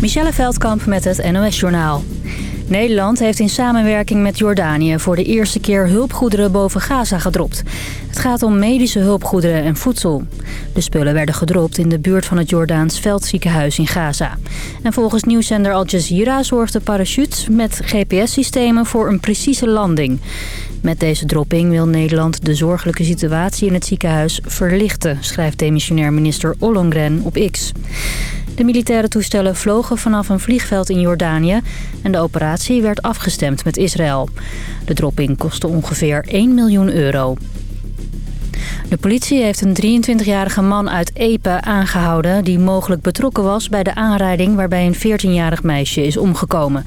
Michelle Veldkamp met het NOS-journaal. Nederland heeft in samenwerking met Jordanië voor de eerste keer hulpgoederen boven Gaza gedropt. Het gaat om medische hulpgoederen en voedsel. De spullen werden gedropt in de buurt van het Jordaans veldziekenhuis in Gaza. En volgens nieuwszender Al Jazeera zorgde parachutes met GPS-systemen voor een precieze landing. Met deze dropping wil Nederland de zorgelijke situatie in het ziekenhuis verlichten, schrijft demissionair minister Ollongren op X. De militaire toestellen vlogen vanaf een vliegveld in Jordanië en de operatie werd afgestemd met Israël. De dropping kostte ongeveer 1 miljoen euro. De politie heeft een 23-jarige man uit Epe aangehouden... die mogelijk betrokken was bij de aanrijding waarbij een 14-jarig meisje is omgekomen.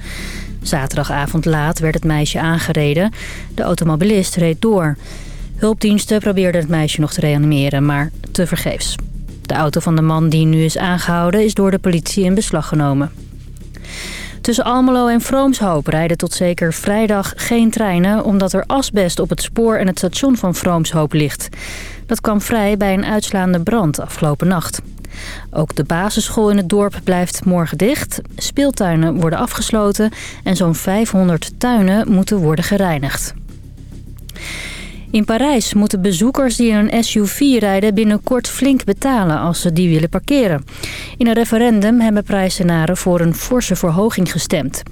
Zaterdagavond laat werd het meisje aangereden. De automobilist reed door. Hulpdiensten probeerden het meisje nog te reanimeren, maar tevergeefs. De auto van de man die nu is aangehouden is door de politie in beslag genomen. Tussen Almelo en Vroomshoop rijden tot zeker vrijdag geen treinen... omdat er asbest op het spoor en het station van Vroomshoop ligt. Dat kwam vrij bij een uitslaande brand afgelopen nacht. Ook de basisschool in het dorp blijft morgen dicht. Speeltuinen worden afgesloten en zo'n 500 tuinen moeten worden gereinigd. In Parijs moeten bezoekers die in een SUV rijden binnenkort flink betalen als ze die willen parkeren. In een referendum hebben prijzenaren voor een forse verhoging gestemd.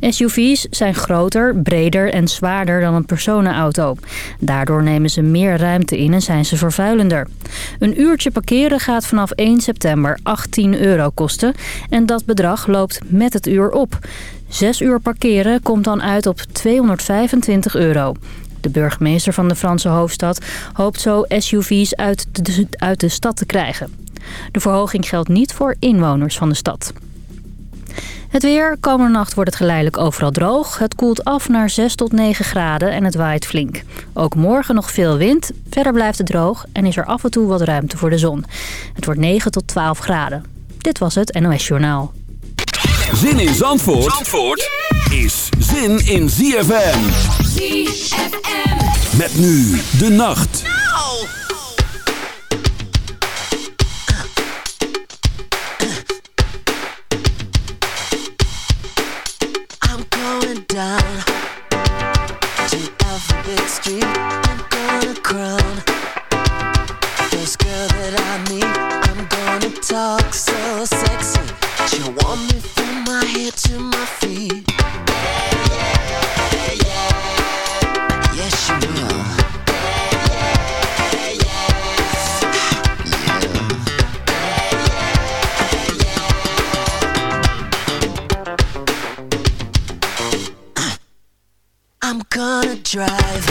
SUV's zijn groter, breder en zwaarder dan een personenauto. Daardoor nemen ze meer ruimte in en zijn ze vervuilender. Een uurtje parkeren gaat vanaf 1 september 18 euro kosten en dat bedrag loopt met het uur op. Zes uur parkeren komt dan uit op 225 euro. De burgemeester van de Franse hoofdstad hoopt zo SUV's uit de, uit de stad te krijgen. De verhoging geldt niet voor inwoners van de stad. Het weer. Komende nacht wordt het geleidelijk overal droog. Het koelt af naar 6 tot 9 graden en het waait flink. Ook morgen nog veel wind. Verder blijft het droog en is er af en toe wat ruimte voor de zon. Het wordt 9 tot 12 graden. Dit was het NOS Journaal. Zin in Zandvoort, Zandvoort is zin in ZFM. ZFM. Met nu de nacht. No! I'm going down to Alphabet Street. I'm gonna crown drive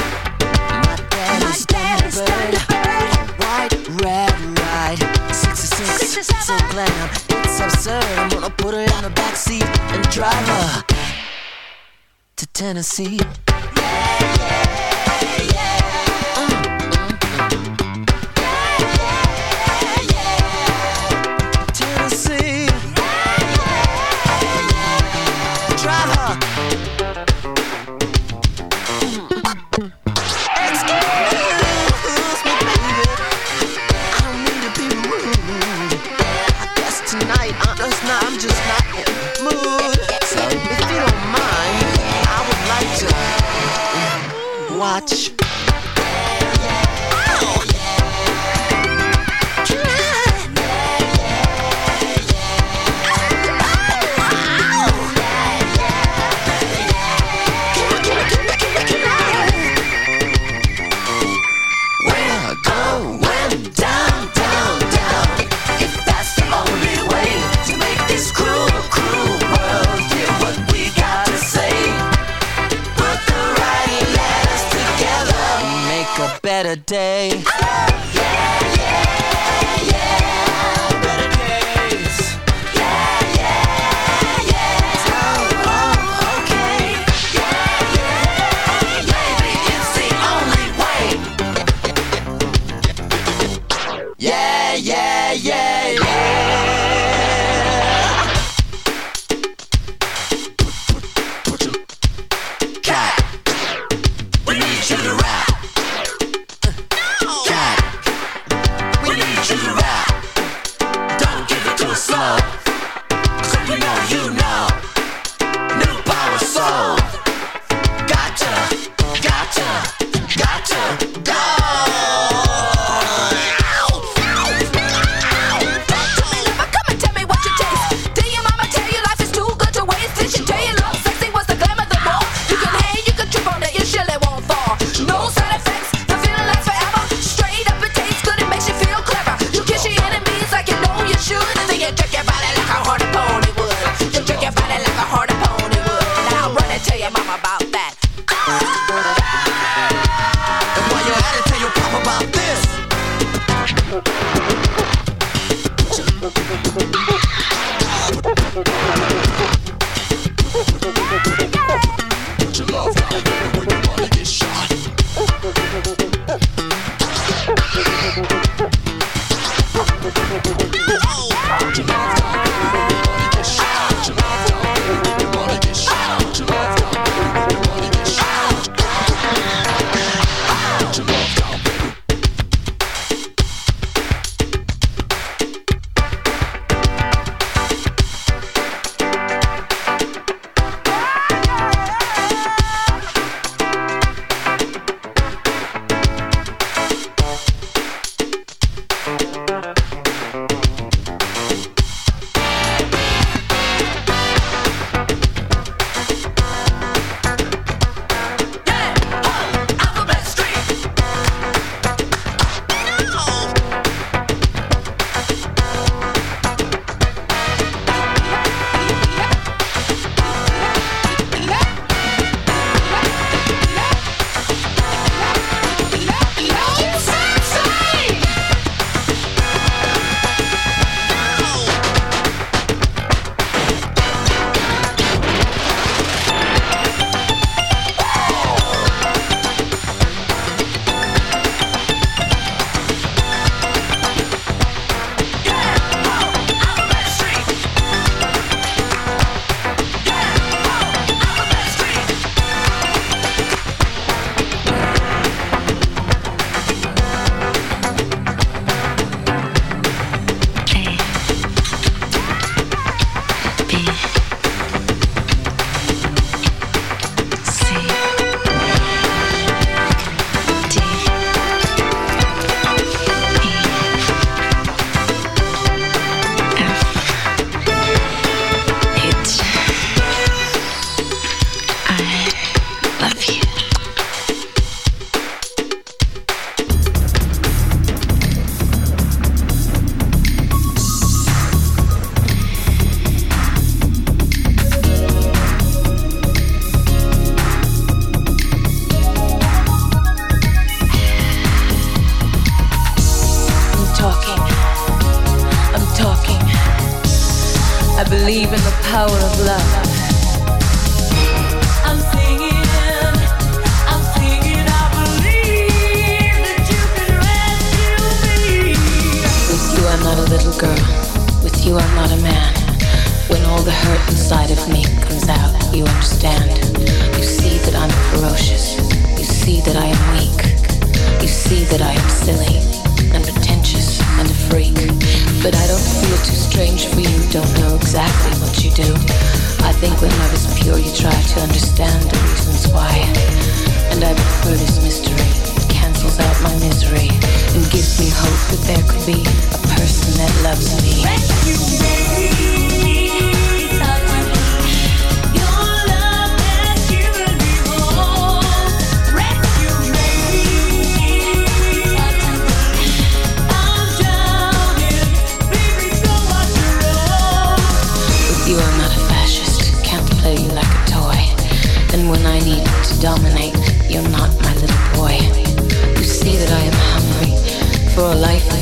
my daddy's, daddy's Thunderbird. White, red, ride. 66, so glam, it's absurd. I'm gonna put her in the backseat and drive her to Tennessee. Yeah, yeah. Watch. Day.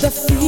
the feeling.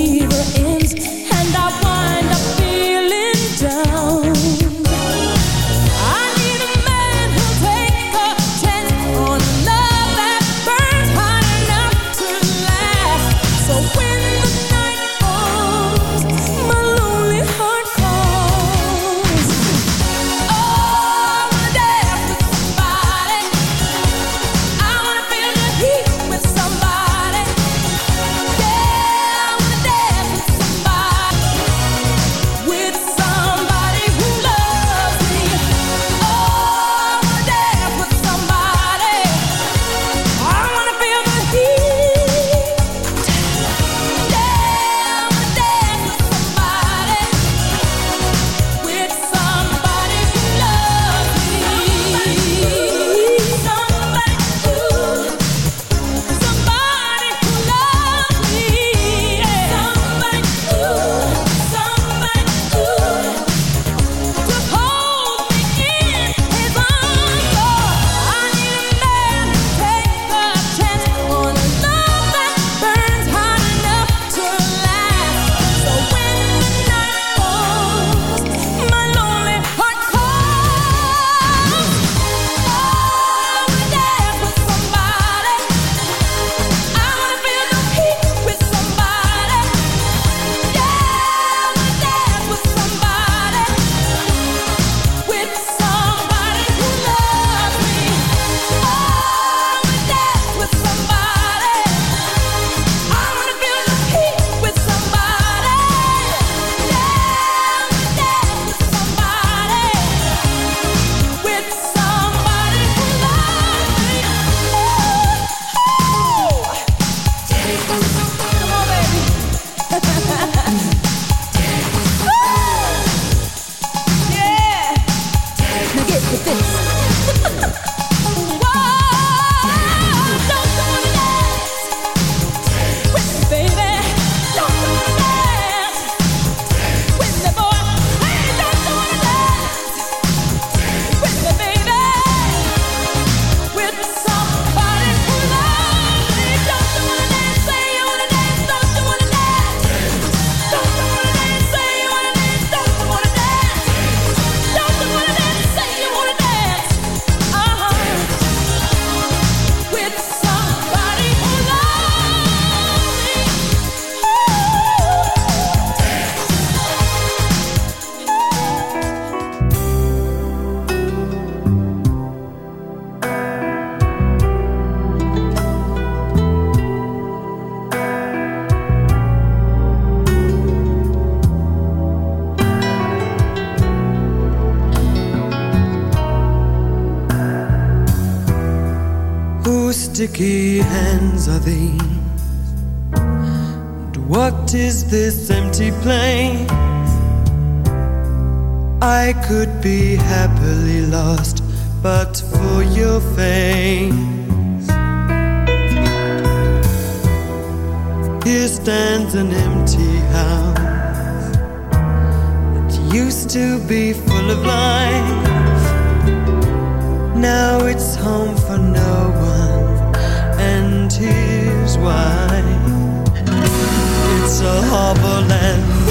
a harbor land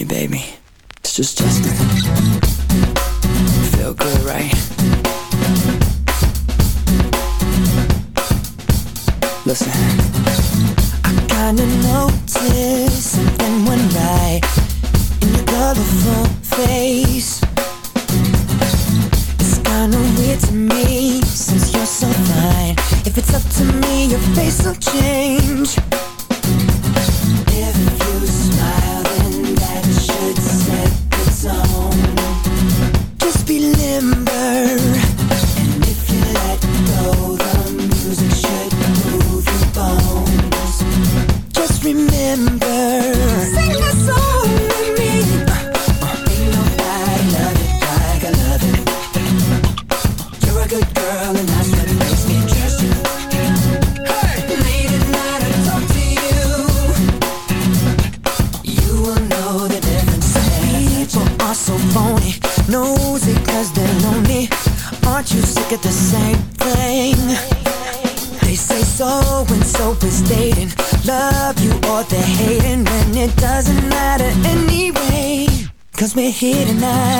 me, baby. tonight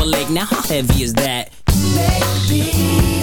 Timberlake. Now how heavy is that? Baby,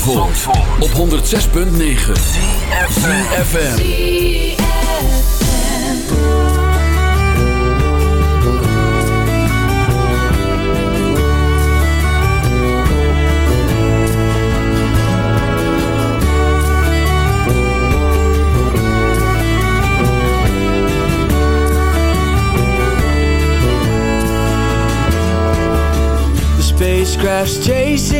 van Zandvoort, op 106.9 CFFM The spacecraft's chasing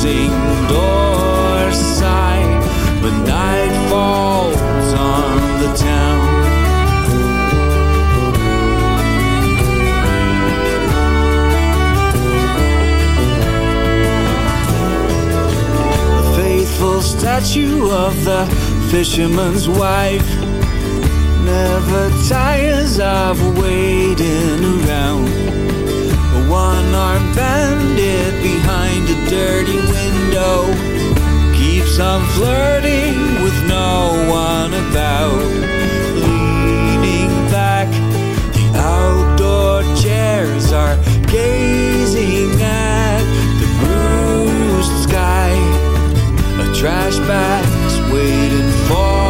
closing doors sigh when night falls on the town. The faithful statue of the fisherman's wife never tires of waiting around one armed bandit behind a dirty window keeps on flirting with no one about. Leaning back, the outdoor chairs are gazing at the bruised sky. A trash bag's waiting for.